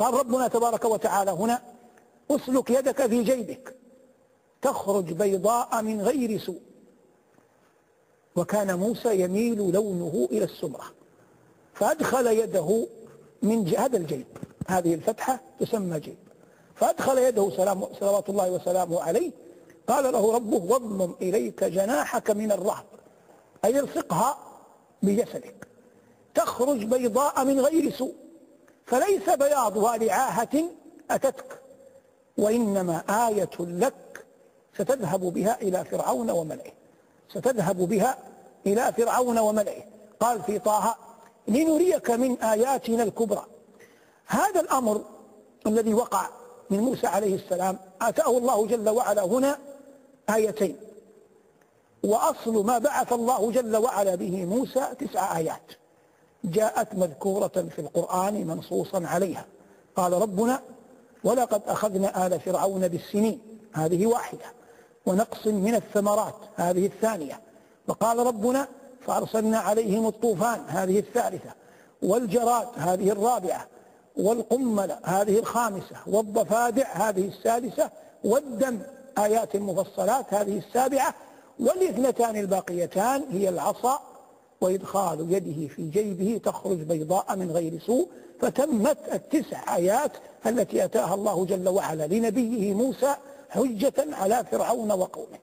قال ربنا تبارك وتعالى هنا أسلك يدك في جيبك تخرج بيضاء من غير سوء. وكان موسى يميل لونه إلى السمرة فأدخل يده من هذا الجيب هذه الفتحة تسمى جيب. فأدخل يده سلام صلوات الله وسلامه عليه قال له ربه واضمم إليك جناحك من الرهب أي الصقها بجسدك تخرج بيضاء من غير سوء. فليس بياضها لعاهة أتتك وإنما آية لك ستذهب بها إلى فرعون وملئه. ستذهب بها إلى فرعون وملئه. قال في طه لنريك من آياتنا الكبرى. هذا الأمر الذي وقع من موسى عليه السلام آتاه الله جل وعلا هنا آيتين. وأصل ما بعث الله جل وعلا به موسى تسع آيات. جاءت مذكورة في القرآن منصوصا عليها. قال ربنا ولقد أخذنا آل فرعون بالسنين. هذه واحدة. ونقص من الثمرات. هذه الثانية. وقال ربنا فأرسلنا عليهم الطوفان. هذه الثالثة. والجراد. هذه الرابعة. والقمل. هذه الخامسة. والضفادع. هذه السادسة. والدم. آيات مفصلات. هذه السابعة. والإثنتان الباقيتان هي العصا وإدخال يده في جيبه تخرج بيضاء من غير سوء فتمت التسع آيات التي أتاها الله جل وعلا لنبيه موسى حجة على فرعون وقومه.